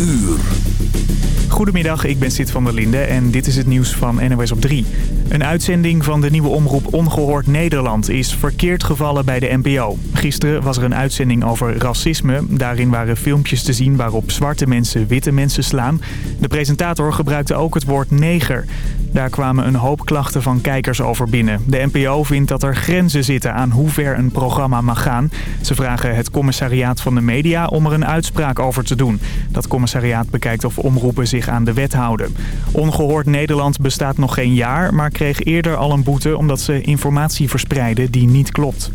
uur. Goedemiddag, ik ben Sid van der Linde en dit is het nieuws van NOS op 3. Een uitzending van de nieuwe omroep Ongehoord Nederland is verkeerd gevallen bij de NPO. Gisteren was er een uitzending over racisme. Daarin waren filmpjes te zien waarop zwarte mensen witte mensen slaan. De presentator gebruikte ook het woord neger. Daar kwamen een hoop klachten van kijkers over binnen. De NPO vindt dat er grenzen zitten aan hoe ver een programma mag gaan. Ze vragen het commissariaat van de media om er een uitspraak over te doen. Dat commissariaat bekijkt of omroepen zich aan de wet houden. Ongehoord Nederland bestaat nog geen jaar, maar kreeg eerder al een boete omdat ze informatie verspreiden die niet klopt.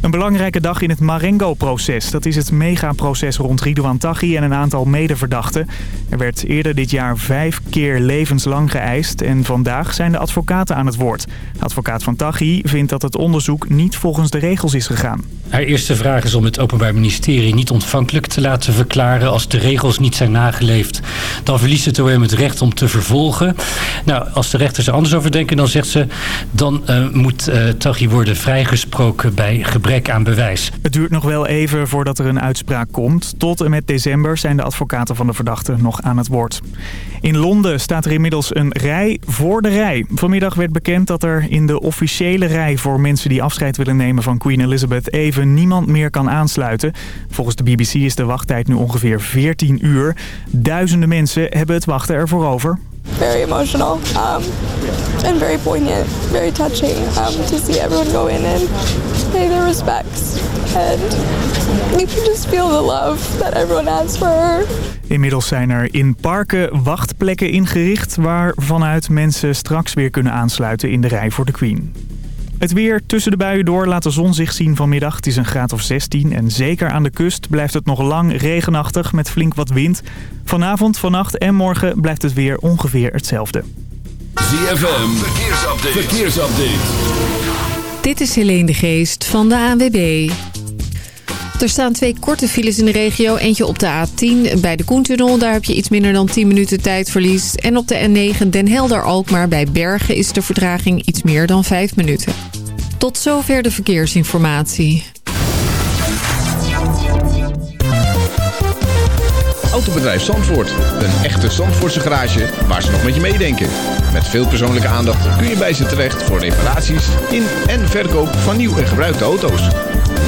Een belangrijke dag in het Marengo-proces. Dat is het megaproces rond Ridouan Taghi en een aantal medeverdachten. Er werd eerder dit jaar vijf keer levenslang geëist en vandaag zijn de advocaten aan het woord. De advocaat van Taghi vindt dat het onderzoek niet volgens de regels is gegaan. Haar eerste vraag is om het Openbaar Ministerie niet ontvankelijk te laten verklaren als de regels niet zijn nageleefd. Dan verliest het OM het recht om te vervolgen. Nou, als de rechters er anders over denken, dan zegt ze... dan uh, moet uh, Taghi worden vrijgesproken bij gebrek aan bewijs. Het duurt nog wel even voordat er een uitspraak komt. Tot en met december zijn de advocaten van de verdachte nog aan het woord. In Londen staat er inmiddels een rij voor de rij. Vanmiddag werd bekend dat er in de officiële rij voor mensen die afscheid willen nemen van Queen Elizabeth even niemand meer kan aansluiten. Volgens de BBC is de wachttijd nu ongeveer 14 uur. Duizenden mensen hebben het wachten ervoor over. Very emotional um, and very poignant, very touching um, to see everyone go in and pay their respects. And you can just feel the love that everyone has for her. Inmiddels zijn er in parken wachtplekken ingericht... waar vanuit mensen straks weer kunnen aansluiten in de rij voor de Queen. Het weer tussen de buien door laat de zon zich zien vanmiddag. Het is een graad of 16 en zeker aan de kust blijft het nog lang regenachtig met flink wat wind. Vanavond, vannacht en morgen blijft het weer ongeveer hetzelfde. ZFM, verkeersupdate. verkeersupdate. Dit is Helene de Geest van de ANWB. Er staan twee korte files in de regio. Eentje op de A10 bij de Koentunnel. Daar heb je iets minder dan 10 minuten tijdverlies. En op de N9 Den Helder-Alkmaar bij Bergen is de vertraging iets meer dan 5 minuten. Tot zover de verkeersinformatie. Autobedrijf Zandvoort. Een echte Zandvoortse garage waar ze nog met je meedenken. Met veel persoonlijke aandacht kun je bij ze terecht voor reparaties in en verkoop van nieuw en gebruikte auto's.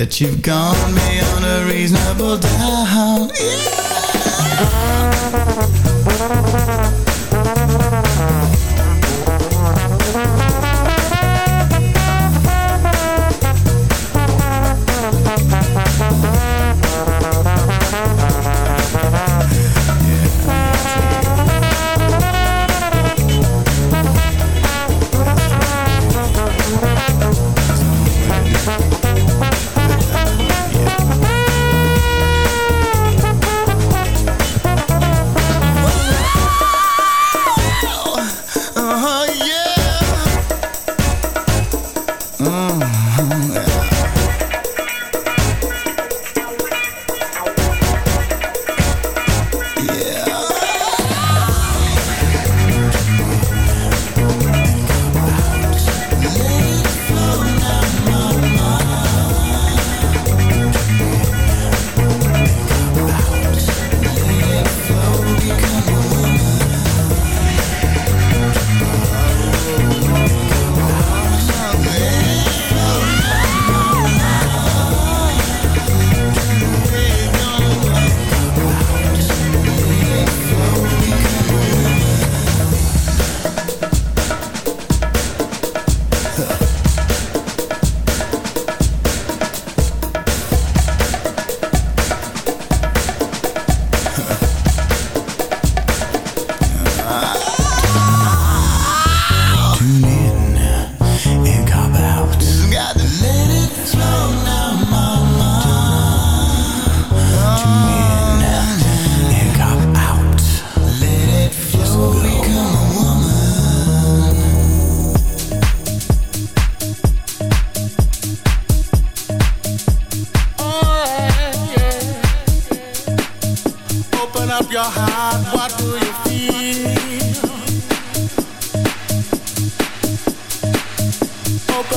that you've gone on a reasonable doubt. Yeah.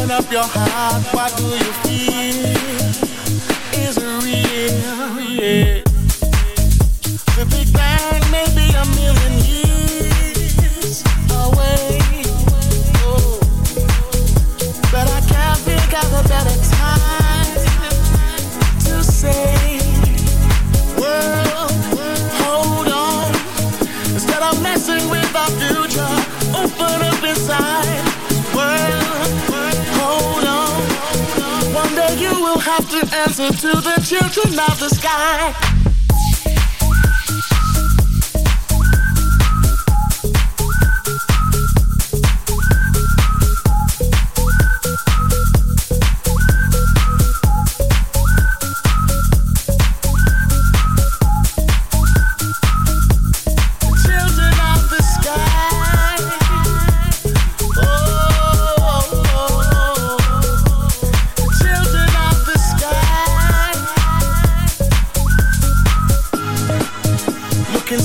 Open up your heart, what do you feel? Is it real? Yeah. Listen to the children of the sky.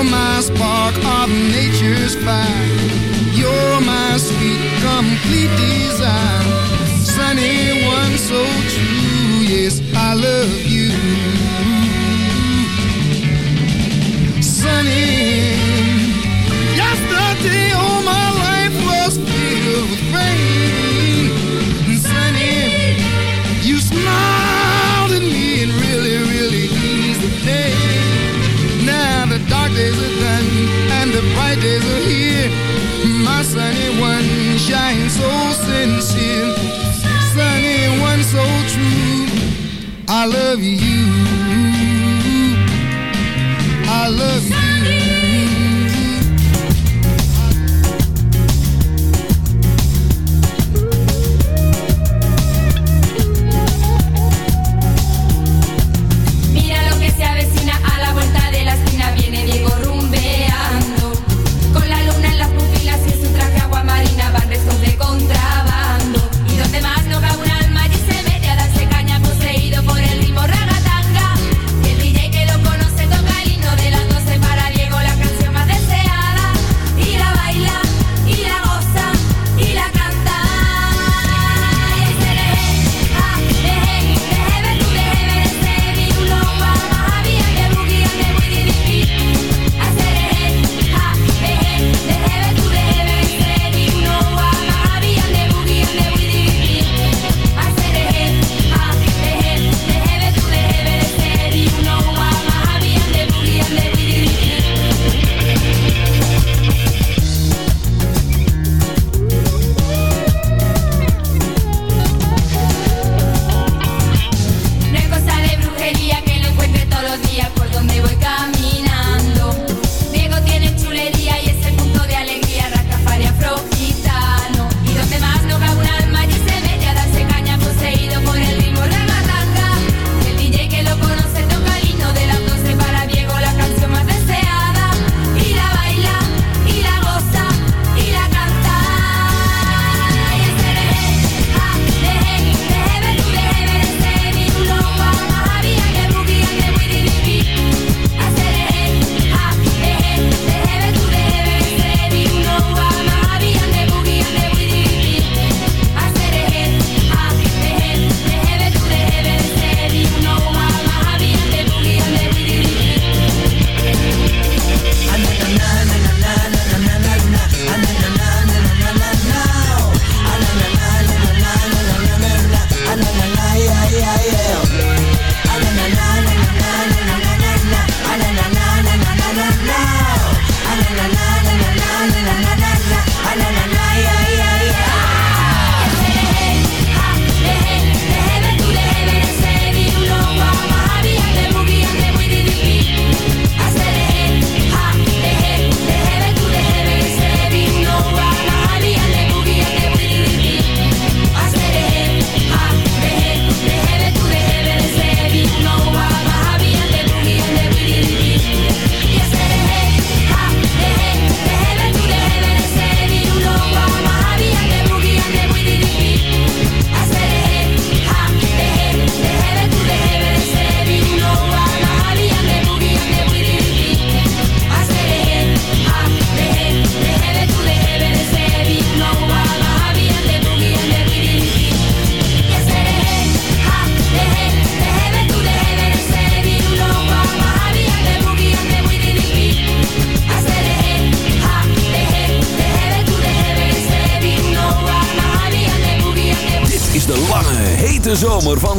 You're my spark of nature's fire. You're my sweet, complete desire. Sunny, one shines so sincere. Sunny one so true. I love you.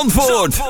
Zandvoort.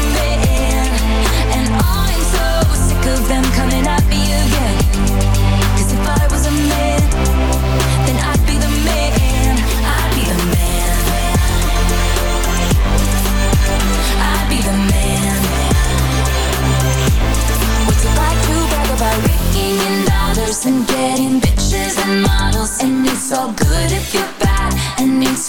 of them coming at me if I was a man, then I'd be the man. I'd be the man. I'd be the man. What's it like to dollars and getting bitches and models? And it's all good if you're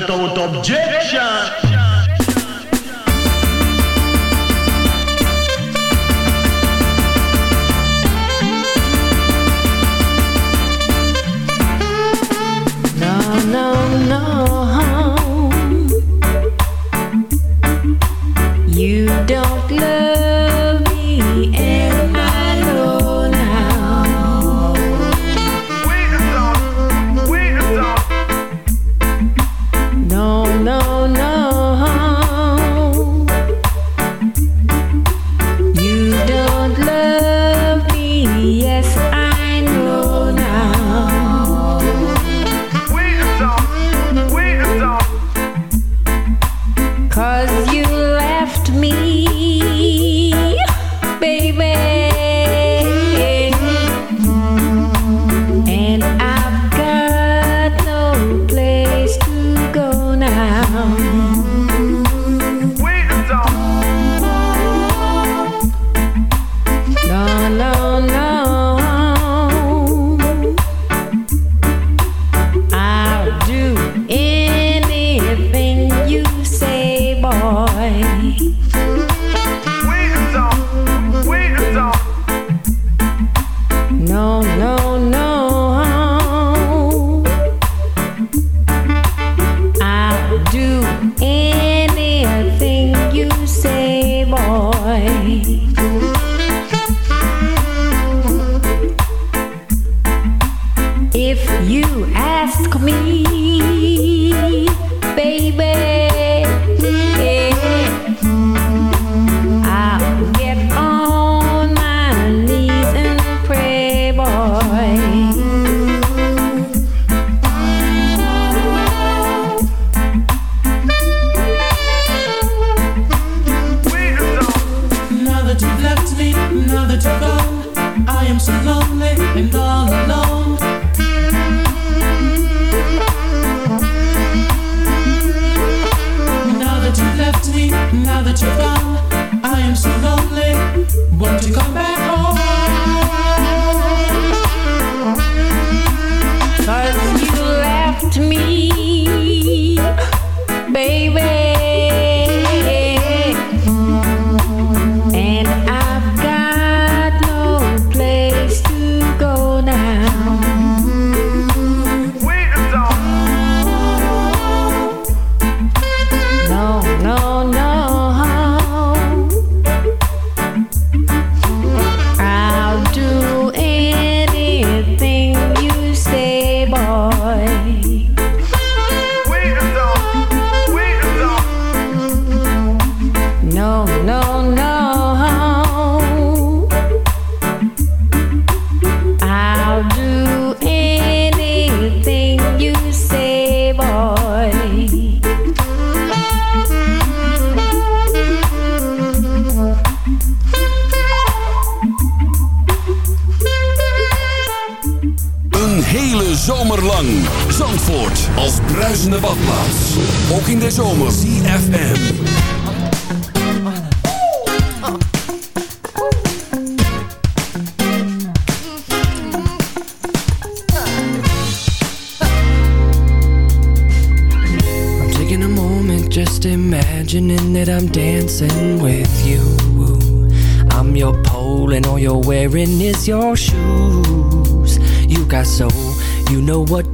without objection.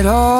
it all.